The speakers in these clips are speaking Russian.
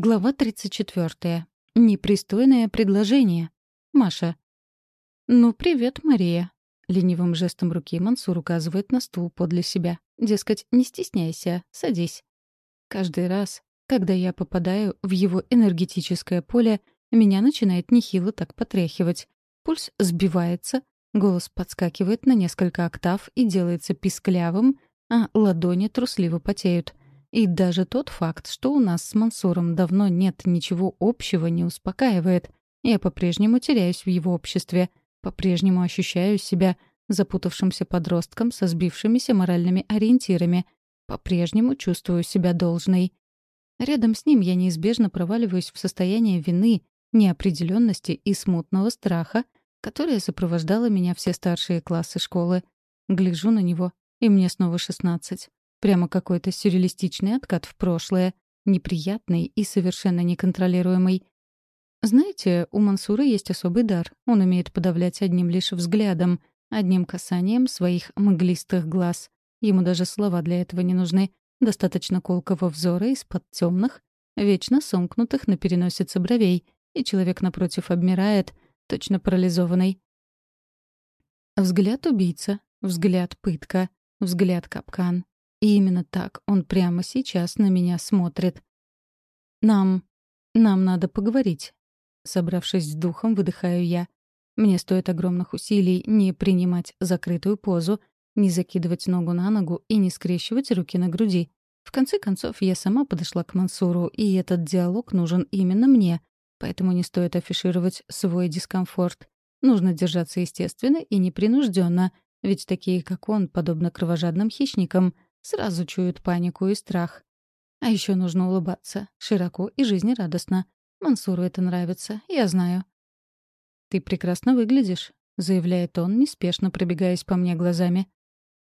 Глава 34. Непристойное предложение. Маша. «Ну, привет, Мария». Ленивым жестом руки Мансур указывает на стул подле себя. Дескать, не стесняйся, садись. Каждый раз, когда я попадаю в его энергетическое поле, меня начинает нехило так потряхивать. Пульс сбивается, голос подскакивает на несколько октав и делается писклявым, а ладони трусливо потеют. И даже тот факт, что у нас с Мансуром давно нет ничего общего, не успокаивает. Я по-прежнему теряюсь в его обществе, по-прежнему ощущаю себя запутавшимся подростком со сбившимися моральными ориентирами, по-прежнему чувствую себя должной. Рядом с ним я неизбежно проваливаюсь в состояние вины, неопределенности и смутного страха, которое сопровождало меня все старшие классы школы. Гляжу на него, и мне снова шестнадцать. Прямо какой-то сюрреалистичный откат в прошлое, неприятный и совершенно неконтролируемый. Знаете, у Мансура есть особый дар. Он умеет подавлять одним лишь взглядом, одним касанием своих мглистых глаз. Ему даже слова для этого не нужны. Достаточно колкого взора из-под темных, вечно сомкнутых на переносице бровей, и человек напротив обмирает, точно парализованный. Взгляд убийца, взгляд пытка, взгляд капкан. И именно так он прямо сейчас на меня смотрит. «Нам... нам надо поговорить». Собравшись с духом, выдыхаю я. Мне стоит огромных усилий не принимать закрытую позу, не закидывать ногу на ногу и не скрещивать руки на груди. В конце концов, я сама подошла к Мансуру, и этот диалог нужен именно мне, поэтому не стоит афишировать свой дискомфорт. Нужно держаться естественно и непринужденно, ведь такие, как он, подобно кровожадным хищникам — сразу чуют панику и страх. А еще нужно улыбаться, широко и жизнерадостно. Мансуру это нравится, я знаю. «Ты прекрасно выглядишь», — заявляет он, неспешно пробегаясь по мне глазами.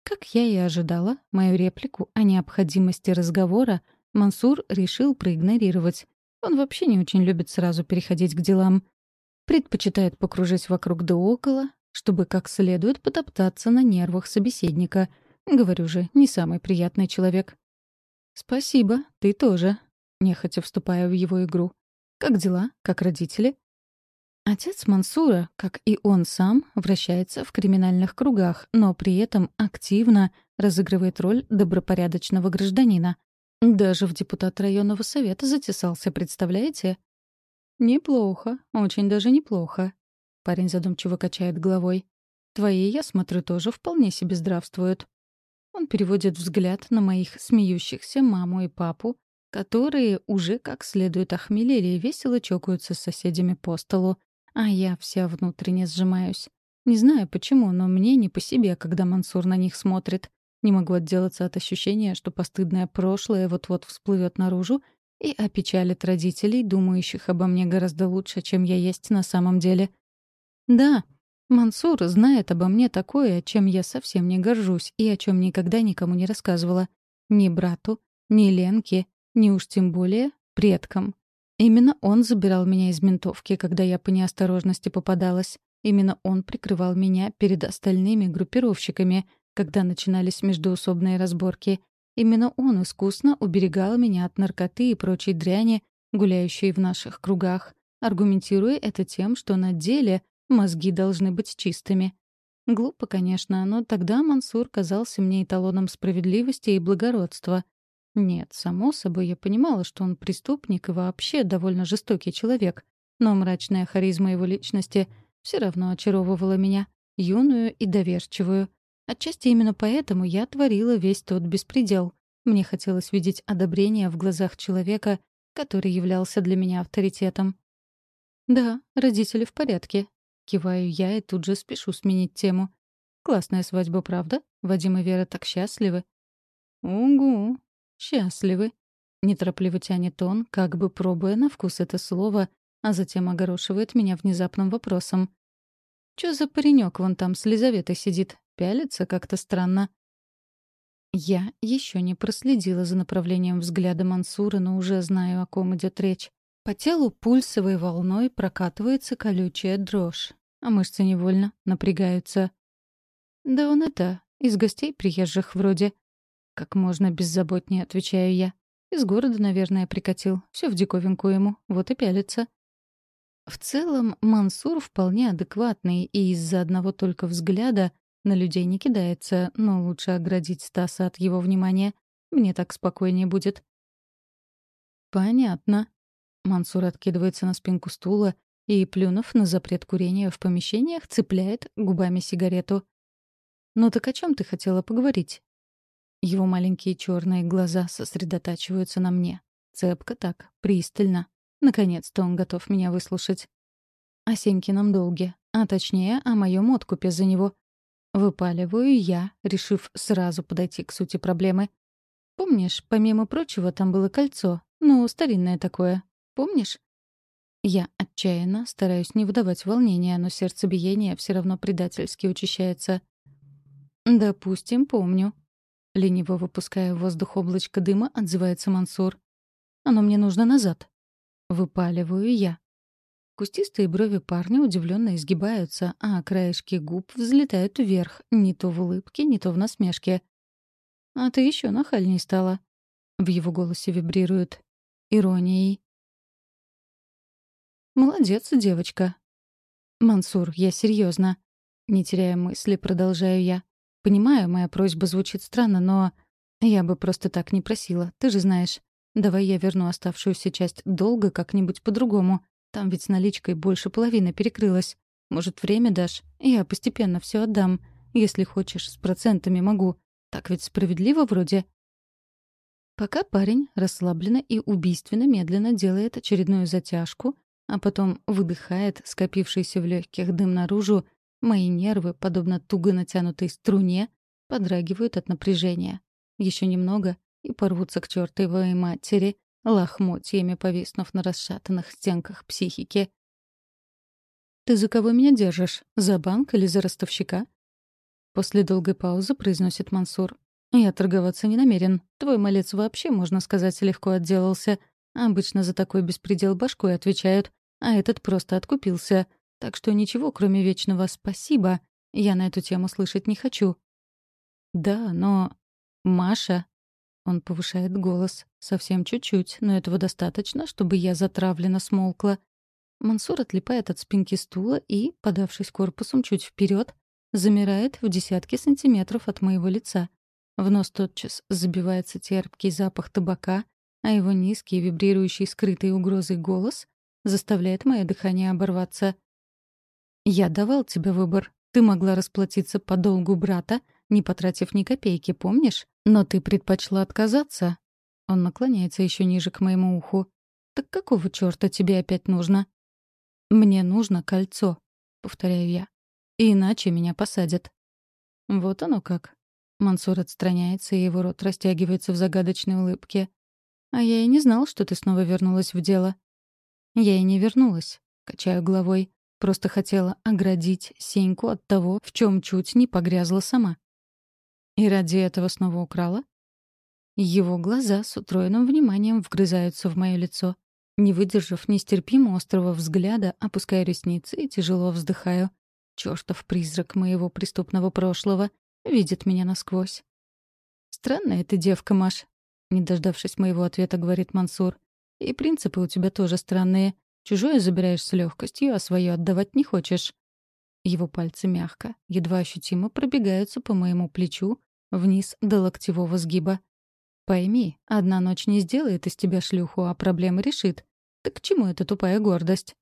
Как я и ожидала, мою реплику о необходимости разговора Мансур решил проигнорировать. Он вообще не очень любит сразу переходить к делам. Предпочитает покружить вокруг да около, чтобы как следует потоптаться на нервах собеседника — Говорю же, не самый приятный человек. «Спасибо, ты тоже», — нехотя вступая в его игру. «Как дела? Как родители?» Отец Мансура, как и он сам, вращается в криминальных кругах, но при этом активно разыгрывает роль добропорядочного гражданина. Даже в депутат районного совета затесался, представляете? «Неплохо, очень даже неплохо», — парень задумчиво качает головой. «Твои, я смотрю, тоже вполне себе здравствуют». Он переводит взгляд на моих смеющихся маму и папу, которые уже как следует охмелели и весело чокаются с соседями по столу, а я вся внутренне сжимаюсь. Не знаю почему, но мне не по себе, когда Мансур на них смотрит. Не могу отделаться от ощущения, что постыдное прошлое вот-вот всплывет наружу и опечалит родителей, думающих обо мне гораздо лучше, чем я есть на самом деле. Да, Мансур знает обо мне такое, чем я совсем не горжусь и о чем никогда никому не рассказывала. Ни брату, ни Ленке, ни уж тем более предкам. Именно он забирал меня из ментовки, когда я по неосторожности попадалась. Именно он прикрывал меня перед остальными группировщиками, когда начинались междоусобные разборки. Именно он искусно уберегал меня от наркоты и прочей дряни, гуляющей в наших кругах, аргументируя это тем, что на деле Мозги должны быть чистыми. Глупо, конечно, но тогда Мансур казался мне эталоном справедливости и благородства. Нет, само собой, я понимала, что он преступник и вообще довольно жестокий человек, но мрачная харизма его личности все равно очаровывала меня, юную и доверчивую. Отчасти именно поэтому я творила весь тот беспредел. Мне хотелось видеть одобрение в глазах человека, который являлся для меня авторитетом. Да, родители в порядке, Киваю я и тут же спешу сменить тему. Классная свадьба, правда? Вадим и Вера так счастливы. Угу, счастливы. Неторопливо тянет он, как бы пробуя на вкус это слово, а затем огорошивает меня внезапным вопросом. «Чё за паренек вон там с Лизаветой сидит? Пялится как-то странно». Я еще не проследила за направлением взгляда Мансура, но уже знаю, о ком идет речь. По телу пульсовой волной прокатывается колючая дрожь, а мышцы невольно напрягаются. «Да он это, из гостей приезжих вроде». Как можно беззаботнее отвечаю я. Из города, наверное, прикатил. Все в диковинку ему. Вот и пялится. В целом, Мансур вполне адекватный и из-за одного только взгляда на людей не кидается, но лучше оградить Стаса от его внимания. Мне так спокойнее будет. «Понятно». Мансур откидывается на спинку стула и, плюнув на запрет курения в помещениях, цепляет губами сигарету. «Ну так о чем ты хотела поговорить?» Его маленькие черные глаза сосредотачиваются на мне. Цепко так, пристально. Наконец-то он готов меня выслушать. О Сенькином долге, а точнее, о моем откупе за него. Выпаливаю я, решив сразу подойти к сути проблемы. Помнишь, помимо прочего, там было кольцо, ну, старинное такое. Помнишь? Я отчаянно стараюсь не выдавать волнения, но сердцебиение все равно предательски учащается. «Допустим, помню». Лениво выпуская в воздух облачко дыма, отзывается Мансур. «Оно мне нужно назад». Выпаливаю я. Кустистые брови парня удивленно изгибаются, а краешки губ взлетают вверх, не то в улыбке, не то в насмешке. «А ты еще нахальней стала». В его голосе вибрирует иронией. «Молодец, девочка». «Мансур, я серьезно. Не теряя мысли, продолжаю я. «Понимаю, моя просьба звучит странно, но я бы просто так не просила, ты же знаешь. Давай я верну оставшуюся часть долга как-нибудь по-другому. Там ведь наличкой больше половины перекрылась. Может, время дашь? Я постепенно все отдам. Если хочешь, с процентами могу. Так ведь справедливо вроде?» Пока парень расслабленно и убийственно медленно делает очередную затяжку, а потом выдыхает скопившийся в легких дым наружу, мои нервы, подобно туго натянутой струне, подрагивают от напряжения. Еще немного — и порвутся к чертовой матери, лохмотьями повиснув на расшатанных стенках психики. «Ты за кого меня держишь? За банк или за ростовщика?» После долгой паузы произносит Мансур. «Я торговаться не намерен. Твой малец вообще, можно сказать, легко отделался. Обычно за такой беспредел башкой отвечают, а этот просто откупился. Так что ничего, кроме вечного «спасибо», я на эту тему слышать не хочу». «Да, но...» «Маша...» Он повышает голос. Совсем чуть-чуть, но этого достаточно, чтобы я затравленно смолкла. Мансур отлипает от спинки стула и, подавшись корпусом чуть вперед, замирает в десятке сантиметров от моего лица. В нос тотчас забивается терпкий запах табака, а его низкий, вибрирующий скрытой угрозой голос заставляет мое дыхание оборваться. «Я давал тебе выбор. Ты могла расплатиться по долгу брата, не потратив ни копейки, помнишь? Но ты предпочла отказаться». Он наклоняется еще ниже к моему уху. «Так какого черта тебе опять нужно?» «Мне нужно кольцо», — повторяю я. «Иначе меня посадят». Вот оно как. Мансур отстраняется, и его рот растягивается в загадочной улыбке. «А я и не знал, что ты снова вернулась в дело». «Я и не вернулась», — качаю головой. «Просто хотела оградить Сеньку от того, в чем чуть не погрязла сама». «И ради этого снова украла?» Его глаза с утроенным вниманием вгрызаются в мое лицо. Не выдержав нестерпимо острого взгляда, опускаю ресницы и тяжело вздыхаю. Чёртов призрак моего преступного прошлого видит меня насквозь. «Странная ты девка, Маш», — не дождавшись моего ответа, говорит Мансур. «И принципы у тебя тоже странные. Чужое забираешь с легкостью, а свое отдавать не хочешь». Его пальцы мягко, едва ощутимо пробегаются по моему плечу вниз до локтевого сгиба. «Пойми, одна ночь не сделает из тебя шлюху, а проблемы решит. Так к чему эта тупая гордость?»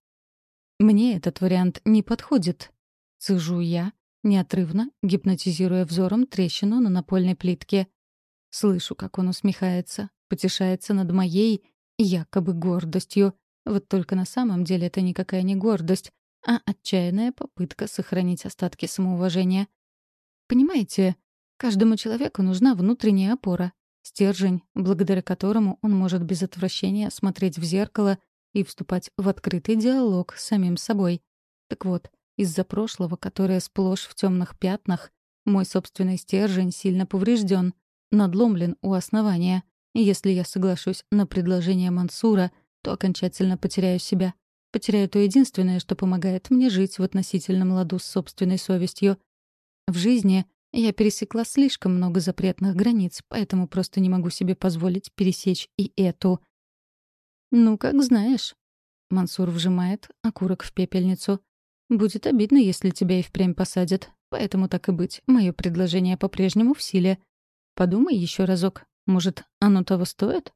«Мне этот вариант не подходит», — цыжу я, неотрывно, гипнотизируя взором трещину на напольной плитке. Слышу, как он усмехается, потешается над моей якобы гордостью. Вот только на самом деле это никакая не гордость, а отчаянная попытка сохранить остатки самоуважения. Понимаете, каждому человеку нужна внутренняя опора, стержень, благодаря которому он может без отвращения смотреть в зеркало и вступать в открытый диалог с самим собой. Так вот, из-за прошлого, которое сплошь в темных пятнах, мой собственный стержень сильно поврежден, надломлен у основания. И если я соглашусь на предложение Мансура, то окончательно потеряю себя. Потеряю то единственное, что помогает мне жить в относительном ладу с собственной совестью. В жизни Я пересекла слишком много запретных границ, поэтому просто не могу себе позволить пересечь и эту. «Ну, как знаешь». Мансур вжимает окурок в пепельницу. «Будет обидно, если тебя и впрямь посадят. Поэтому так и быть. Мое предложение по-прежнему в силе. Подумай еще разок. Может, оно того стоит?»